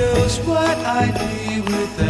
knows what I'd be without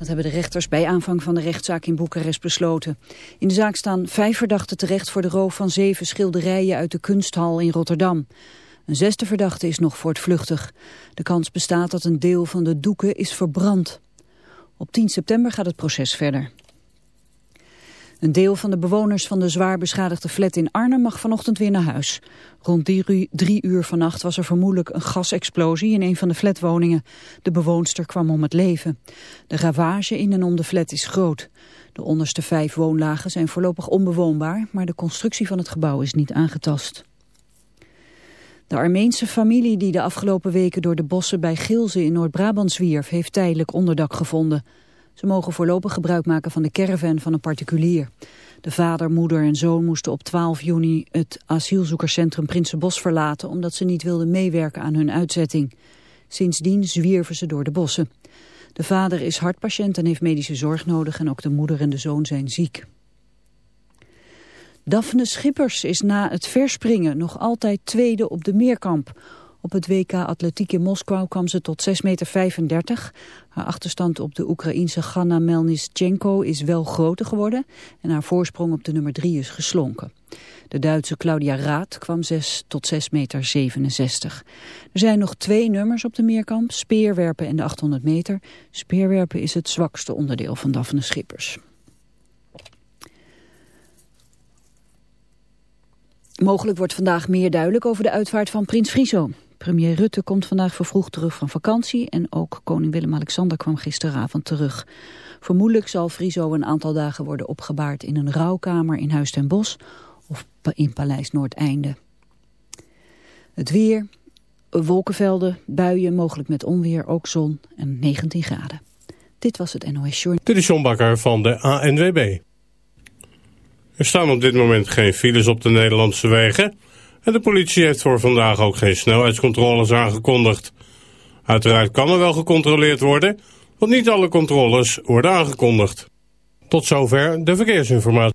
Dat hebben de rechters bij aanvang van de rechtszaak in Boekarest besloten. In de zaak staan vijf verdachten terecht voor de roof van zeven schilderijen uit de kunsthal in Rotterdam. Een zesde verdachte is nog voortvluchtig. De kans bestaat dat een deel van de doeken is verbrand. Op 10 september gaat het proces verder. Een deel van de bewoners van de zwaar beschadigde flat in Arnhem mag vanochtend weer naar huis. Rond drie, uur vannacht was er vermoedelijk een gasexplosie in een van de flatwoningen. De bewoonster kwam om het leven. De ravage in en om de flat is groot. De onderste vijf woonlagen zijn voorlopig onbewoonbaar, maar de constructie van het gebouw is niet aangetast. De Armeense familie die de afgelopen weken door de bossen bij Gilze in Noord-Brabant zwierf, heeft tijdelijk onderdak gevonden. Ze mogen voorlopig gebruik maken van de caravan van een particulier. De vader, moeder en zoon moesten op 12 juni het asielzoekerscentrum Prinsenbos verlaten... omdat ze niet wilden meewerken aan hun uitzetting. Sindsdien zwierven ze door de bossen. De vader is hartpatiënt en heeft medische zorg nodig... en ook de moeder en de zoon zijn ziek. Daphne Schippers is na het verspringen nog altijd tweede op de meerkamp. Op het WK Atletiek in Moskou kwam ze tot 6,35 meter. Haar achterstand op de Oekraïense Ganna Melnischenko is wel groter geworden... en haar voorsprong op de nummer 3 is geslonken. De Duitse Claudia Raad kwam 6 tot 6,67 meter. 67. Er zijn nog twee nummers op de meerkamp, speerwerpen en de 800 meter. Speerwerpen is het zwakste onderdeel van Daphne Schippers. Mogelijk wordt vandaag meer duidelijk over de uitvaart van prins Friso. Premier Rutte komt vandaag vervroegd terug van vakantie... en ook koning Willem-Alexander kwam gisteravond terug. Vermoedelijk zal Friso een aantal dagen worden opgebaard... in een rouwkamer in Huis ten Bosch of in Paleis Noordeinde. Het weer, wolkenvelden, buien, mogelijk met onweer, ook zon en 19 graden. Dit was het NOS Journal. Dit is van de ANWB. Er staan op dit moment geen files op de Nederlandse wegen... en de politie heeft voor vandaag ook geen snelheidscontroles aangekondigd. Uiteraard kan er wel gecontroleerd worden... want niet alle controles worden aangekondigd. Tot zover de verkeersinformatie.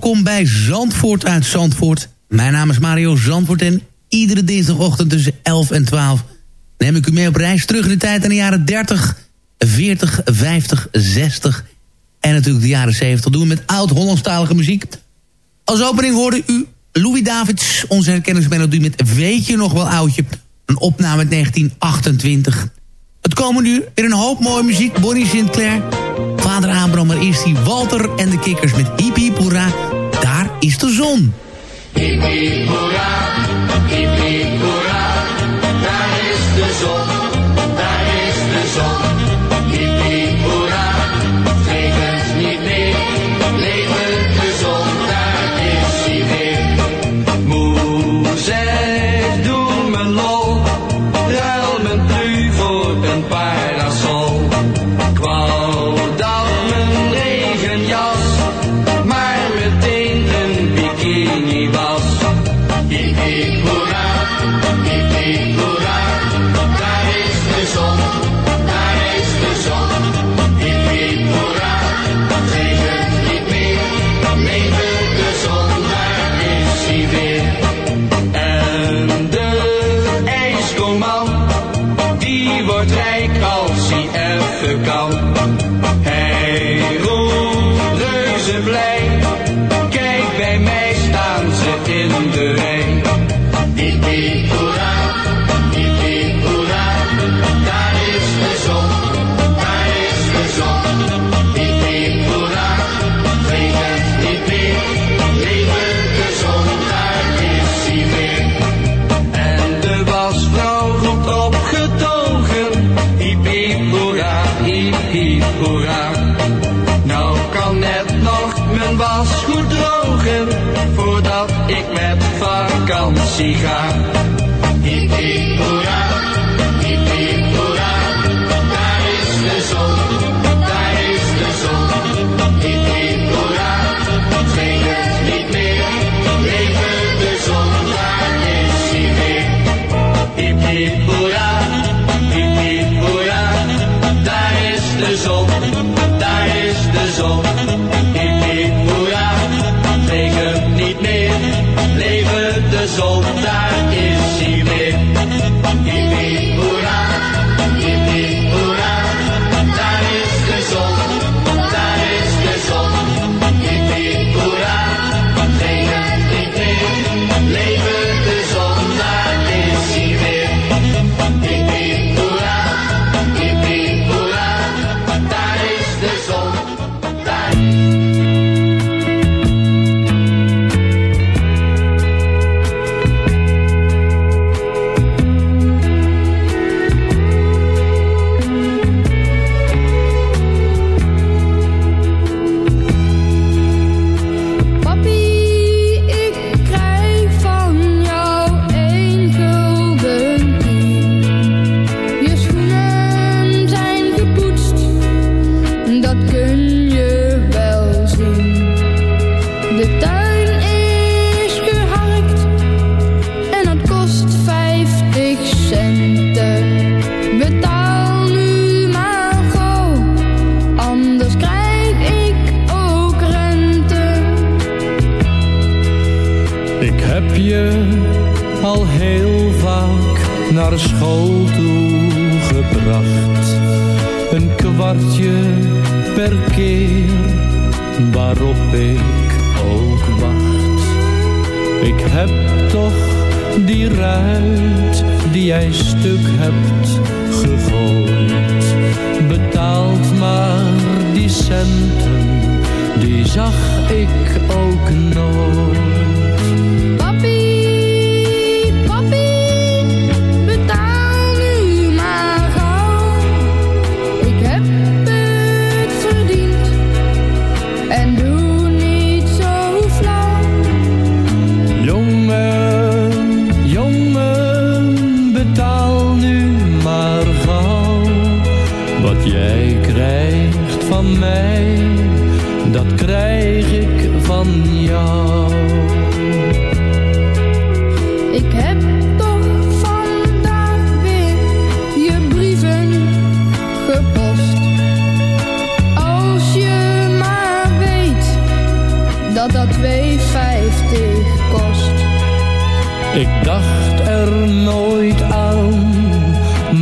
welkom bij Zandvoort uit Zandvoort. Mijn naam is Mario Zandvoort en iedere dinsdagochtend tussen 11 en 12... neem ik u mee op reis terug in de tijd aan de jaren 30, 40, 50, 60... en natuurlijk de jaren 70 doen we met oud-Hollandstalige muziek. Als opening hoorde u Louis Davids, onze herkenningsmelodie met Weet je nog wel oudje... een opname uit 1928... Het komen nu in een hoop mooie muziek. Bonnie Sinclair, Vader Abraham, maar eerst die Walter en de Kikkers met Hiep Hiep Isto Zoom. die wordt rijk als hij even kan. God.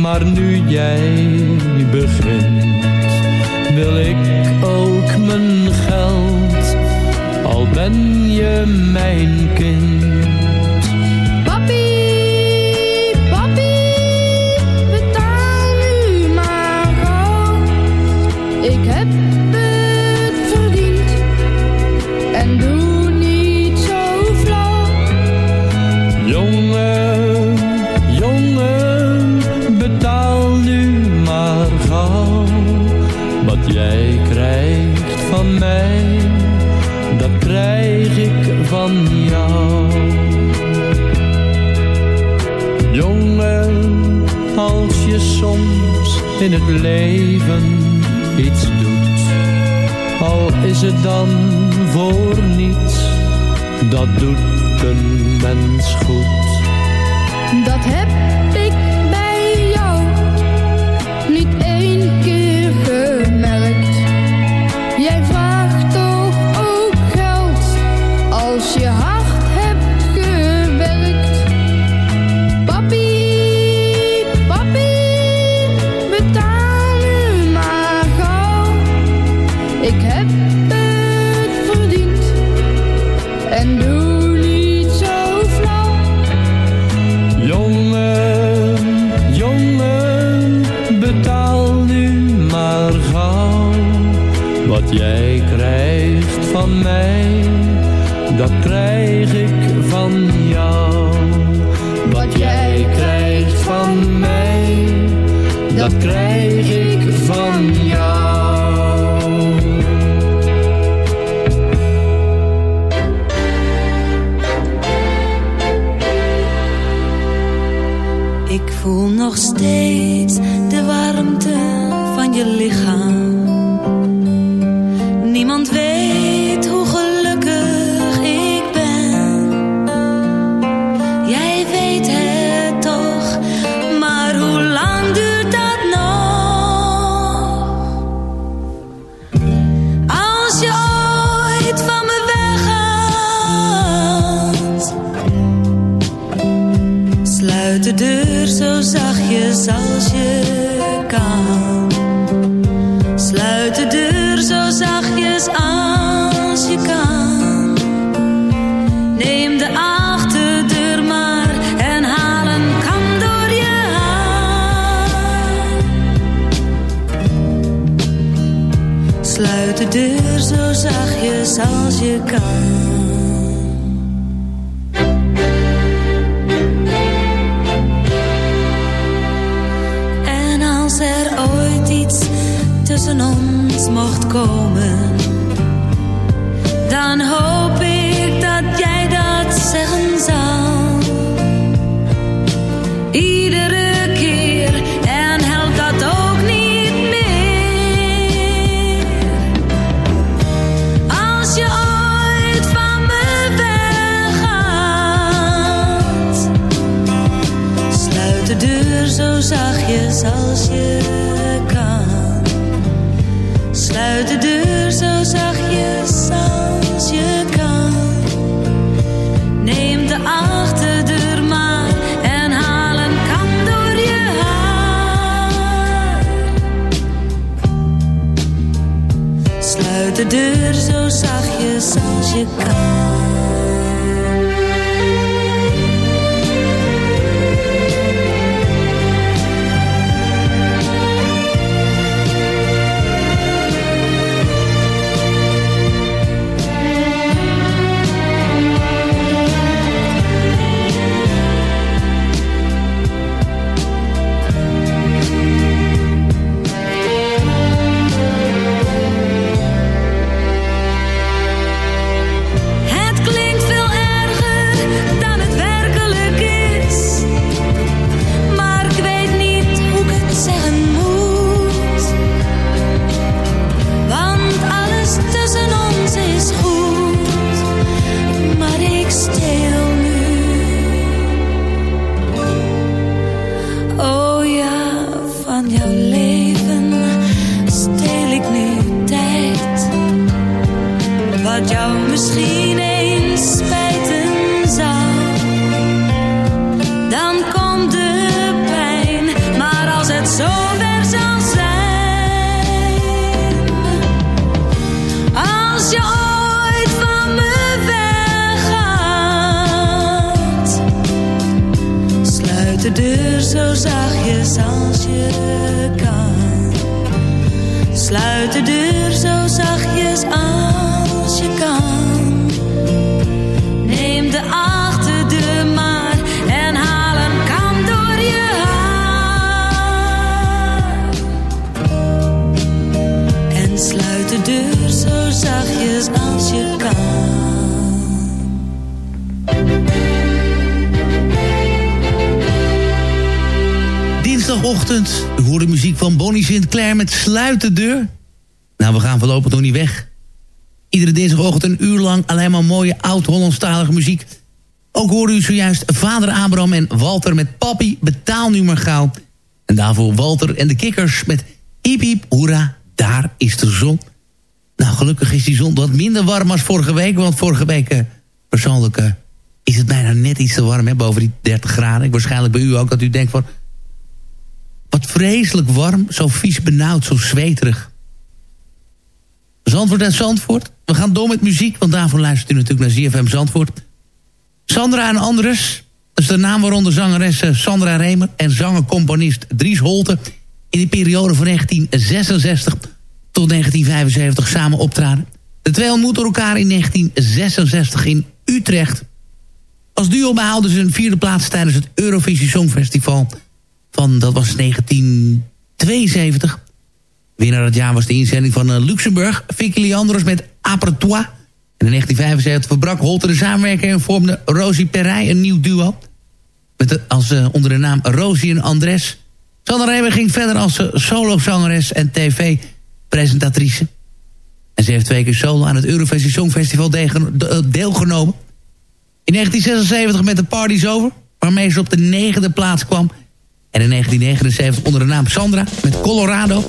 Maar nu jij begint, wil ik ook mijn geld, al ben je mijn kind soms in het leven iets doet. Al is het dan voor niets, dat doet een mens goed. Dat heb krijg ik van jou? Ik voel nog steeds de deur zo zachtjes als je kan. Dinsdagochtend, u hoort de muziek van Bonnie Sinclair met Sluit de deur. Nou, we gaan voorlopig nog niet weg. Iedere dinsdagochtend een uur lang alleen maar mooie oud-Hollandstalige muziek. Ook hoorde u zojuist vader Abraham en Walter met Papi, betaal nu maar gauw. En daarvoor Walter en de kikkers met Hiep Hiep, hoera, daar is de zon. Nou, gelukkig is die zon wat minder warm als vorige week. Want vorige week, eh, persoonlijk, eh, is het bijna net iets te warm, hè, boven die 30 graden. Ik waarschijnlijk bij u ook, dat u denkt van... Wat vreselijk warm, zo vies benauwd, zo zweterig. Zandvoort en Zandvoort. We gaan door met muziek, want daarvoor luistert u natuurlijk naar ZFM Zandvoort. Sandra en Andres, dat is de naam waaronder zangeres eh, Sandra Remer... en zanger-componist Dries Holte... in de periode van 1966 tot 1975 samen optraden. De twee ontmoetten elkaar in 1966 in Utrecht. Als duo behaalden ze een vierde plaats tijdens het Eurovisie Songfestival... van, dat was 1972... Winnaar dat jaar was de inzending van uh, Luxemburg. Vicky Leandros met Apertois. En in 1975 verbrak Holte de samenwerking... en vormde Rosie Perrey een nieuw duo. Met als, uh, onder de naam Rosie en Andres. Sandra ging verder als uh, solozangeres en tv-presentatrice. En ze heeft twee keer solo aan het Eurovisie Songfestival deelgenomen. In 1976 met de Party's Over... waarmee ze op de negende plaats kwam... En in 1979 onder de naam Sandra met Colorado.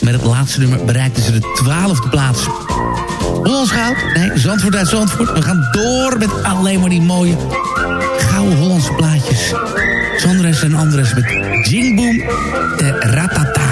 Met het laatste nummer bereikten ze de twaalfde plaats. Hollands goud? Nee, Zandvoort uit Zandvoort. We gaan door met alleen maar die mooie gouden Hollandse plaatjes. Sandres en Andres met Jing Boom de Ratata.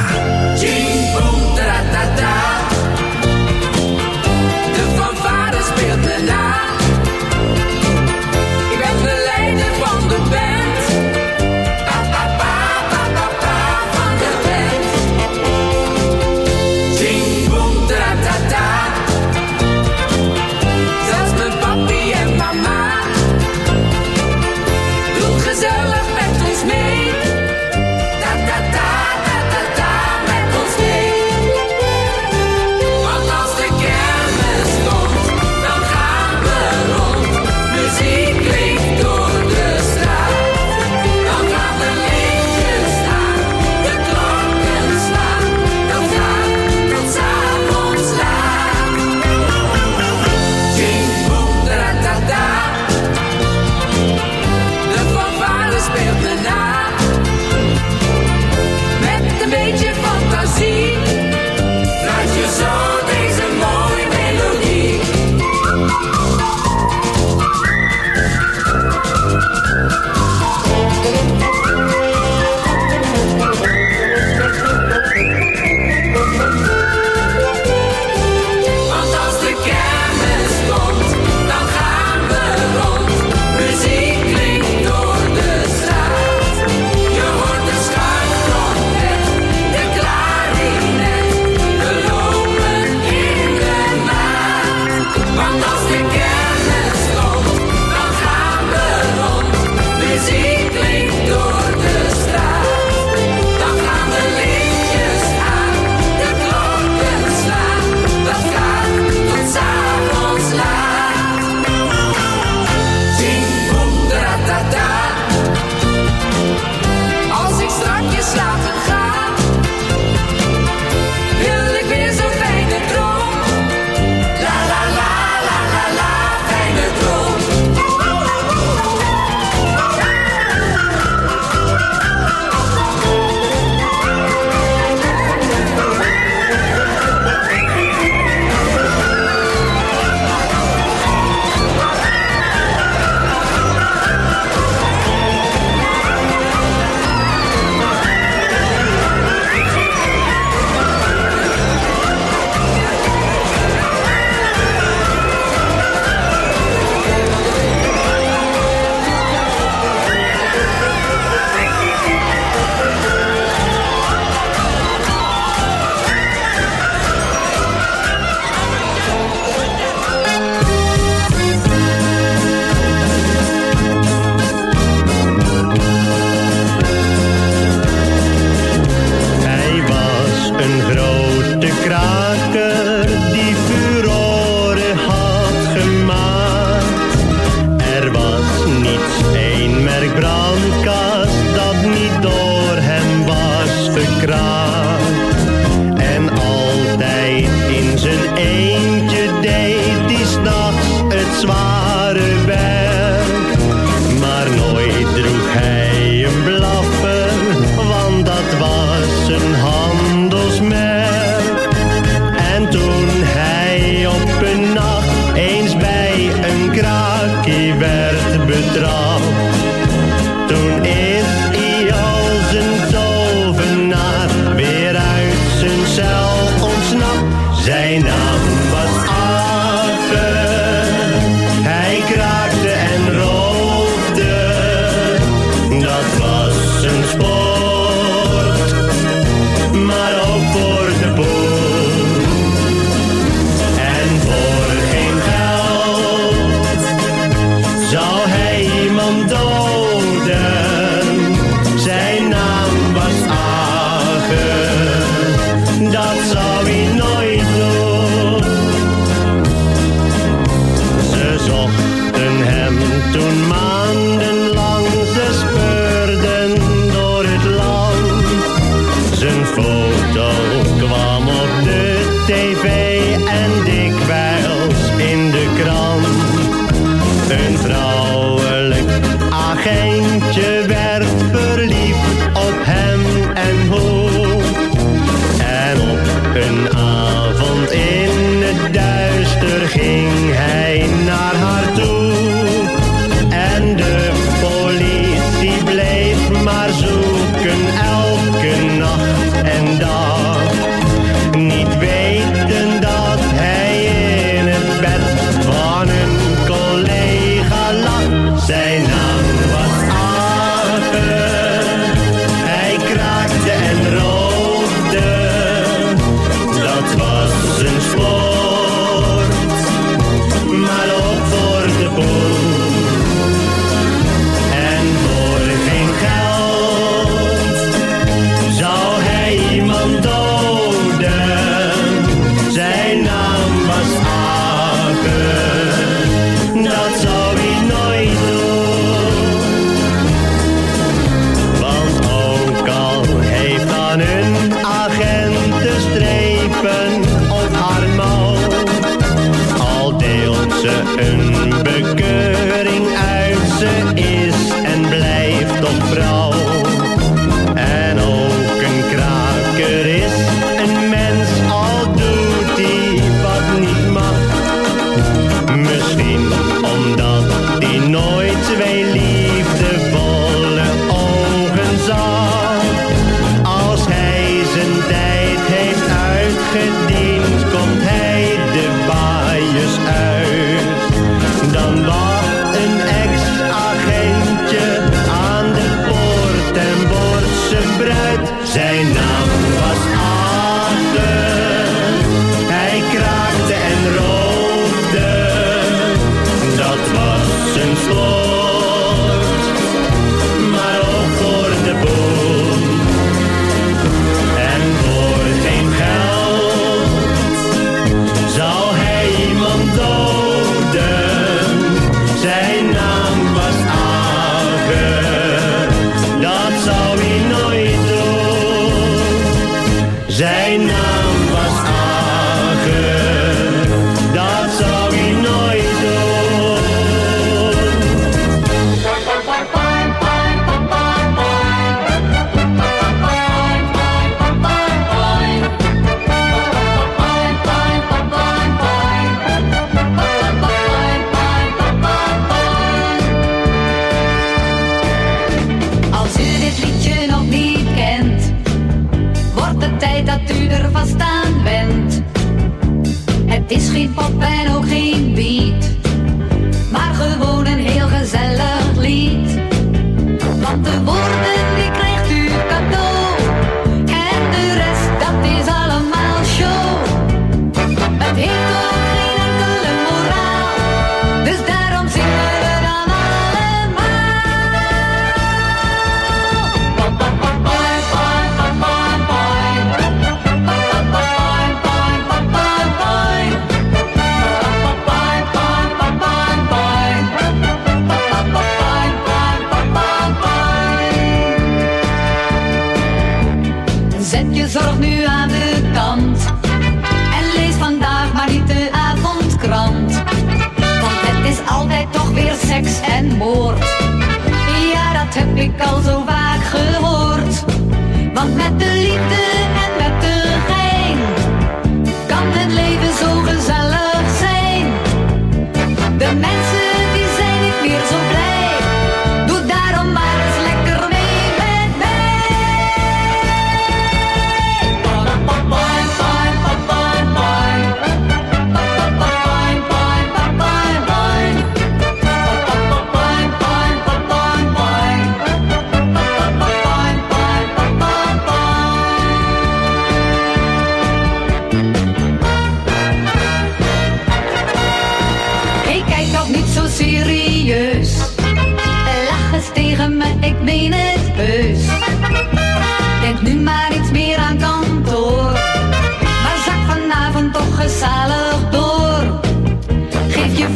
Is geen pop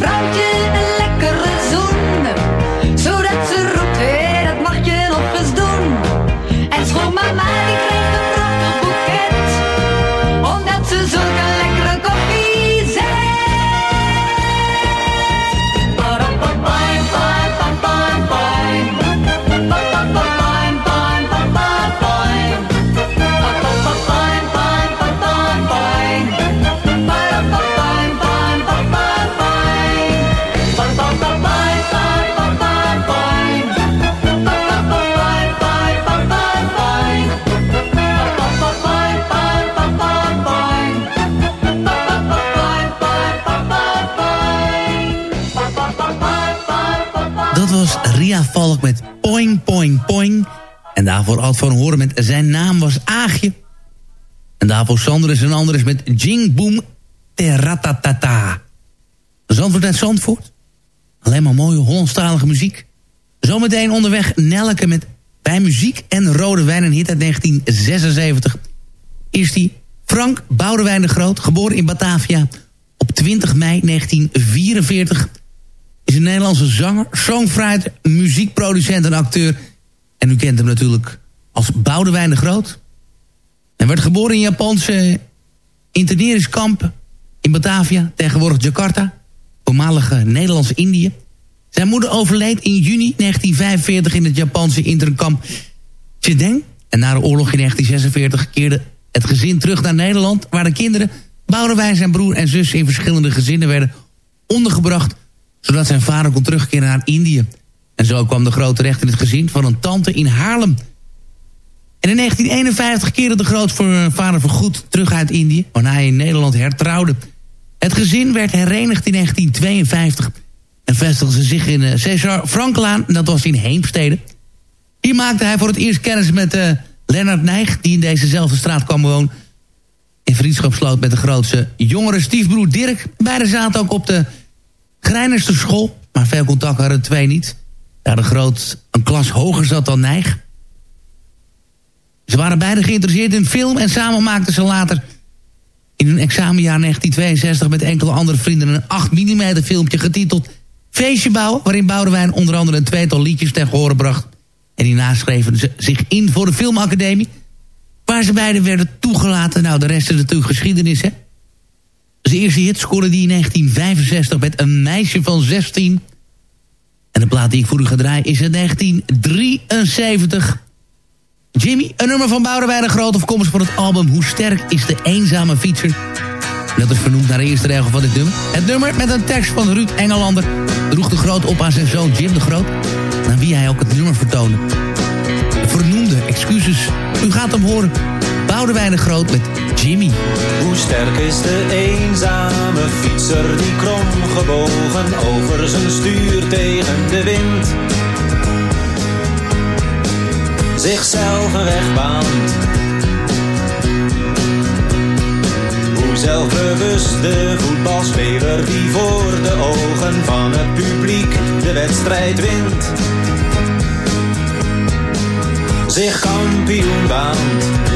правде daarvoor Ad van Horen met zijn naam was Aagje. En daarvoor Sanders en Anders met Jing Boom Teratatata. Zandvoort uit Zandvoort. Alleen maar mooie Hollandstalige muziek. Zometeen onderweg Nelke met Bij Muziek en Rode Wijn, een hit uit 1976. Is die Frank Boudewijn de Groot, geboren in Batavia op 20 mei 1944 is een Nederlandse zanger, songwriter, muziekproducent en acteur. En u kent hem natuurlijk als Boudewijn de Groot. Hij werd geboren in Japanse interneringskamp in Batavia, tegenwoordig Jakarta, voormalige Nederlandse Indië. Zijn moeder overleed in juni 1945 in het Japanse internkamp Chideng. En na de oorlog in 1946 keerde het gezin terug naar Nederland... waar de kinderen, Boudewijn, zijn broer en zus... in verschillende gezinnen werden ondergebracht... zodat zijn vader kon terugkeren naar Indië. En zo kwam de grote terecht in het gezin van een tante in Haarlem. En in 1951 keerde de grootvader voorgoed terug uit Indië... waarna hij in Nederland hertrouwde. Het gezin werd herenigd in 1952... en vestigde zich in uh, Cesar Franklaan, dat was in Heemstede. Hier maakte hij voor het eerst kennis met uh, Lennart Nijg... die in dezezelfde straat kwam wonen... in vriendschap sloot met de grootste jongere stiefbroer Dirk. Beiden zaten ook op de Grijnerste school... maar veel contact hadden de twee niet... daar de groot een klas hoger zat dan Nijg... Ze waren beide geïnteresseerd in film en samen maakten ze later in hun examenjaar 1962 met enkele andere vrienden een 8 mm filmpje getiteld Feestje bouwen, waarin Boudewijn onder andere een tweetal liedjes ten horen bracht. En hierna schreven ze zich in voor de filmacademie, waar ze beiden werden toegelaten. Nou, de rest is natuurlijk geschiedenis, hè. Zijn eerste hit scoorde die in 1965 met een meisje van 16. En de plaat die ik voor u ga draaien is in 1973... Jimmy, een nummer van Boudewijn de Groot... afkomstig van het album Hoe Sterk is de Eenzame Fietser. Dat is vernoemd naar de eerste regel van dit nummer. Het nummer met een tekst van Ruud Engelander... droeg de Groot op aan zijn zoon Jim de Groot... naar wie hij ook het nummer vertoonde. Vernoemde, excuses, u gaat hem horen. Boudewijn de Groot met Jimmy. Hoe sterk is de eenzame fietser die krom gebogen over zijn stuur tegen de wind zichzelf een weg baant. Hoe zelfbewust de voetbalspeler die voor de ogen van het publiek de wedstrijd wint. Zich kampioen baant.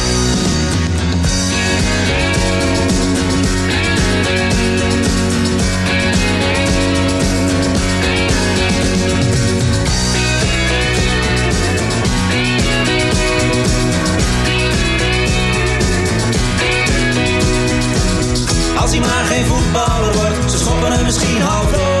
Als maar geen voetballer wordt, ze schoppen hem misschien half dood.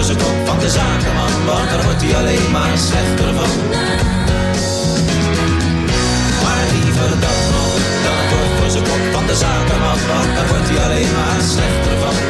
Dan het kop van de zakenman, want daar wordt hij alleen maar slechter van. Maar liever dat nog dan het bord voor zijn kop van de zakenman, want daar wordt hij alleen maar slechter van.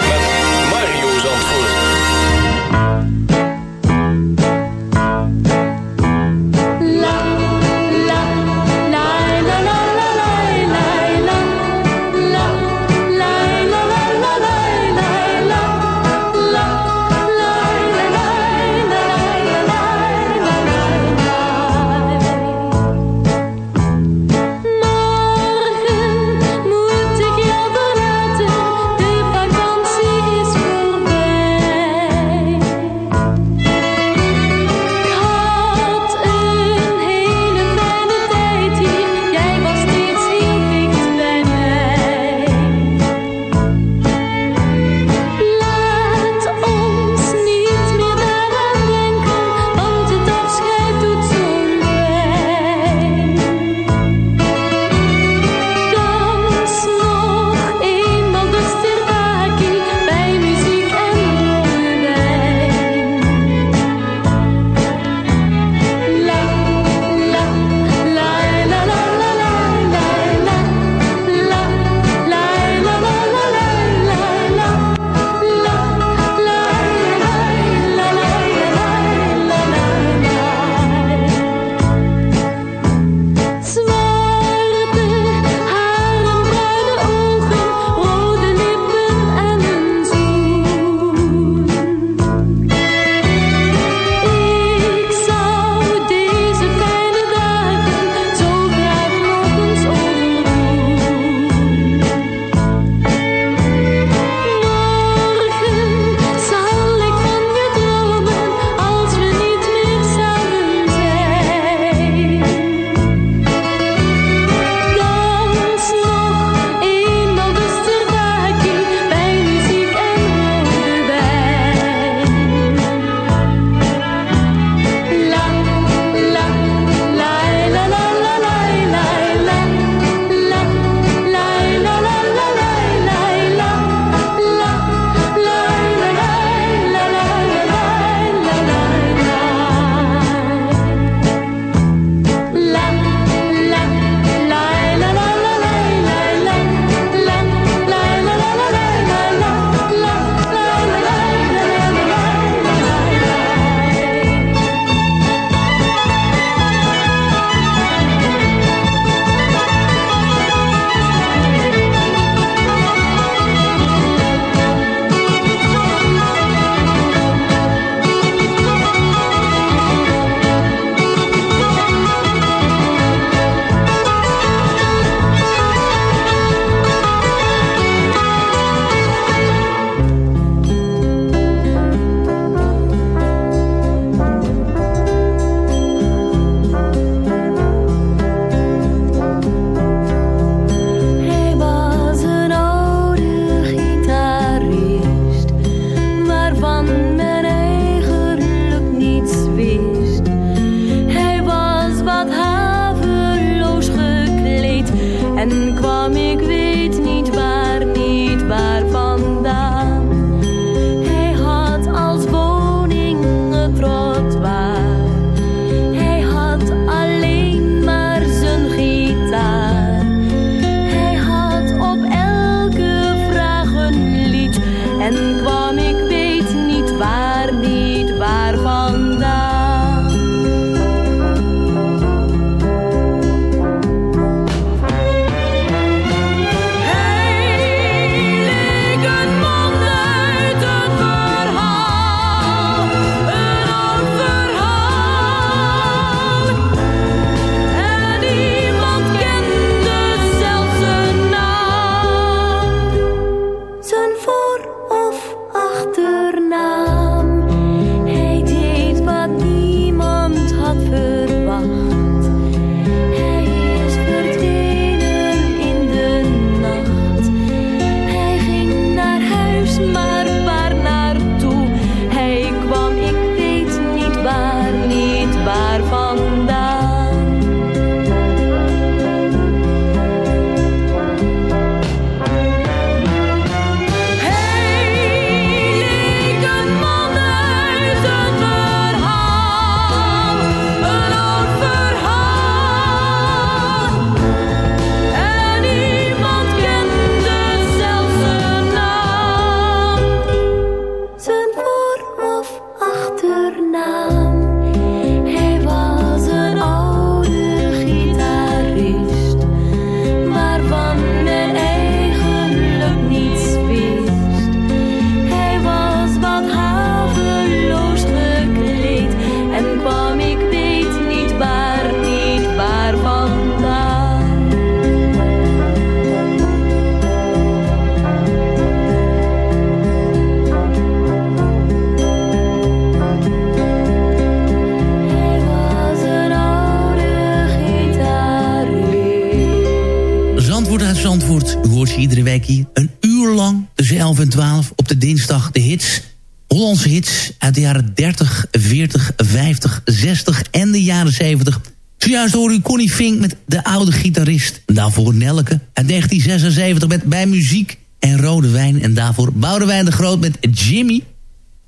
iedere week hier een uur lang tussen 11 en 12 op de dinsdag de hits. Hollandse hits uit de jaren 30, 40, 50, 60 en de jaren 70. Zojuist hoorde u Connie Fink met de oude gitarist. Daarvoor Nelke uit 1976 met Bij Muziek en Rode Wijn. En daarvoor Boudewijn de Groot met Jimmy.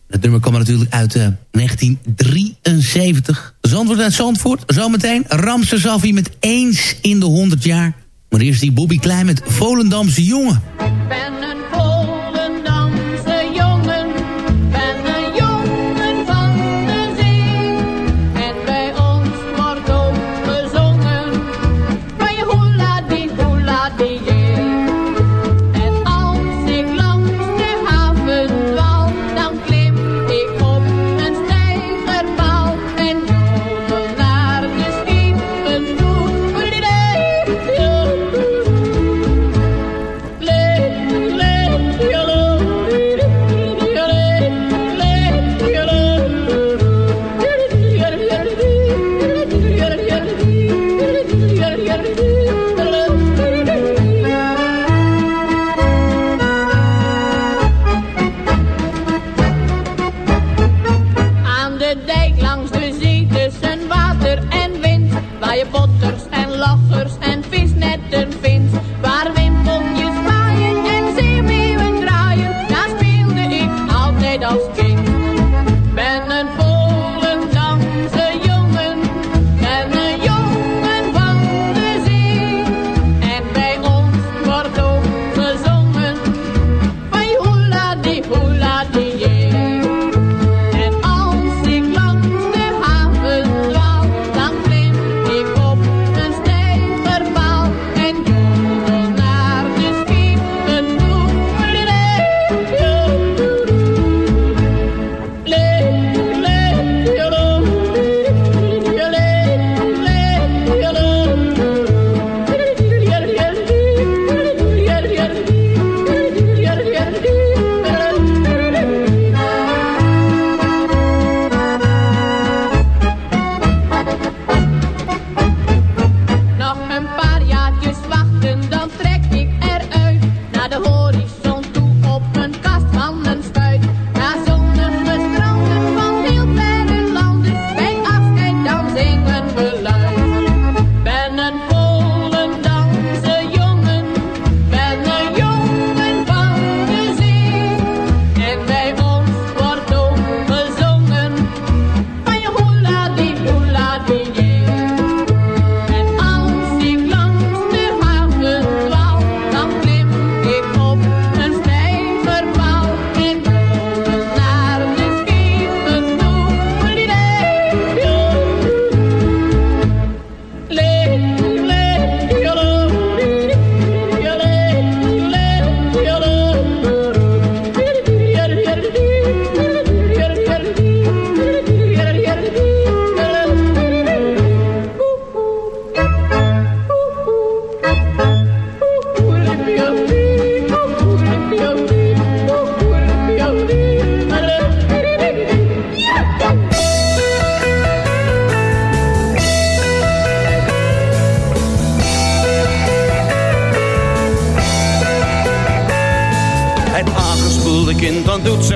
Het nummer kwam natuurlijk uit uh, 1973. Zandvoort uit Zandvoort. Zometeen Ramse Zaffi met Eens in de 100 jaar. Maar eerst die Bobby Klein met Volendamse Jongen.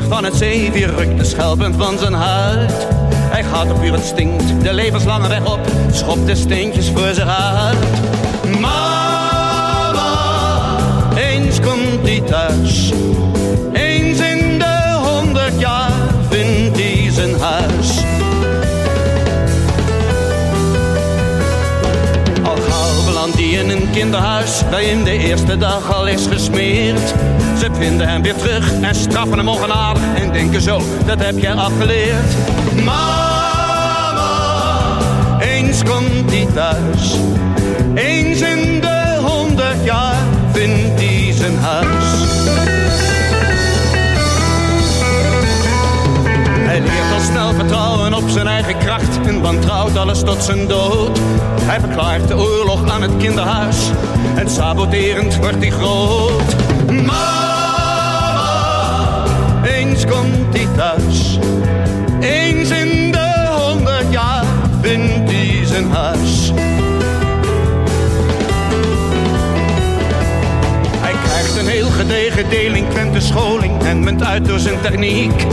Van het zeewier, rukt de schelpen van zijn huid. Hij gaat op uur het stinkt, de levenslange weg op, schopt de steentjes voor zich uit. Mama, eens komt hij thuis. Eens in de honderd jaar vindt hij zijn huis. Al gauw belandt hij in een kinderhuis, waarin de eerste dag al is gesmeerd. Ze vinden hem weer terug en straffen hem ongenadig en denken zo, dat heb jij afgeleerd. Mama, eens komt hij thuis. Eens in de honderd jaar vindt hij zijn huis. Hij leert al snel vertrouwen op zijn eigen kracht en wantrouwt alles tot zijn dood. Hij verklaart de oorlog aan het kinderhuis en saboterend wordt hij groot. Mama, thuis. Eens in de honderd jaar vindt hij zijn huis. Hij krijgt terdege delinquente scholing en munt uit door zijn techniek.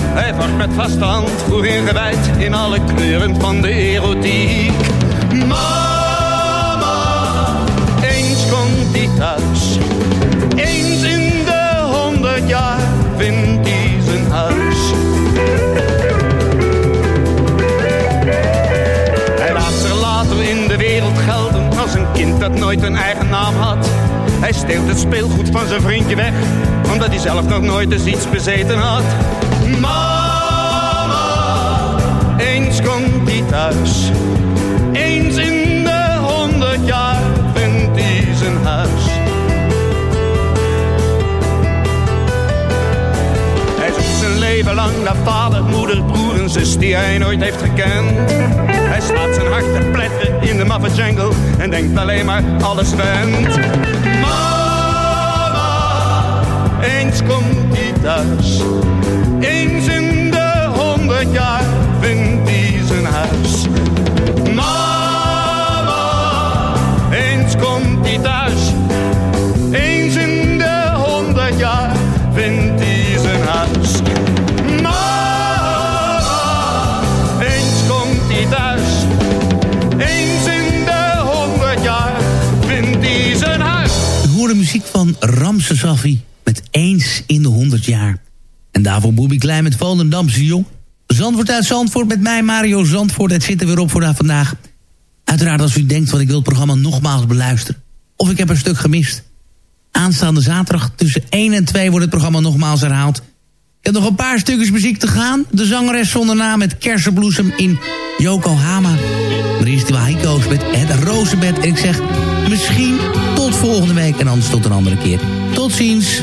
Hij wacht met vaste hand, voor ingewijd in alle kleuren van de erotiek. Gelden als een kind dat nooit een eigen naam had. Hij steelt het speelgoed van zijn vriendje weg, omdat hij zelf nog nooit eens iets bezeten had. Mama, eens komt hij thuis. Eens in de honderd jaar vindt hij zijn huis. Hij zoekt zijn leven lang naar vader, moeder, broer zus die hij nooit heeft gekend. Hij slaat zijn hart te pletten in de maffe jungle en denkt alleen maar alles went. Mama, eens komt hij thuis. Eens in de honderd jaar vindt hij zijn huis. Mama, eens komt hij thuis. Muziek van Ramse Safi met Eens in de 100 jaar. En daarvoor Boebi Klein met Volendamse Jong. Zandvoort uit Zandvoort met mij, Mario Zandvoort. Het zit er weer op voor vandaag. Uiteraard als u denkt van ik wil het programma nogmaals beluisteren. Of ik heb een stuk gemist. Aanstaande zaterdag tussen 1 en 2 wordt het programma nogmaals herhaald. Ik heb nog een paar stukjes muziek te gaan. De zangeres zonder naam met Kersenbloesem in Yokohama. Maar eerst die Wahiko's met het rozenbed. En ik zeg misschien tot volgende week en anders tot een andere keer. Tot ziens.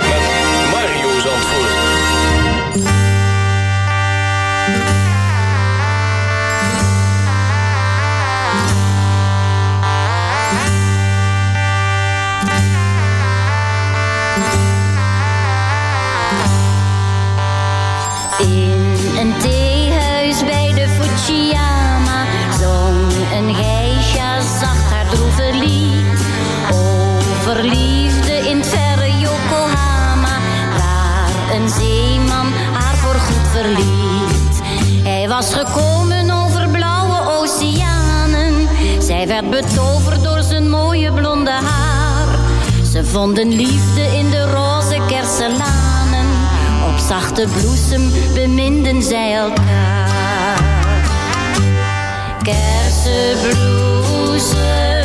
Hij was gekomen over blauwe oceanen, zij werd betoverd door zijn mooie blonde haar. Ze vonden liefde in de roze kerselanen, op zachte bloesem beminden zij elkaar. Kersenbloesem